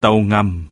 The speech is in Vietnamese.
tàu ngầm.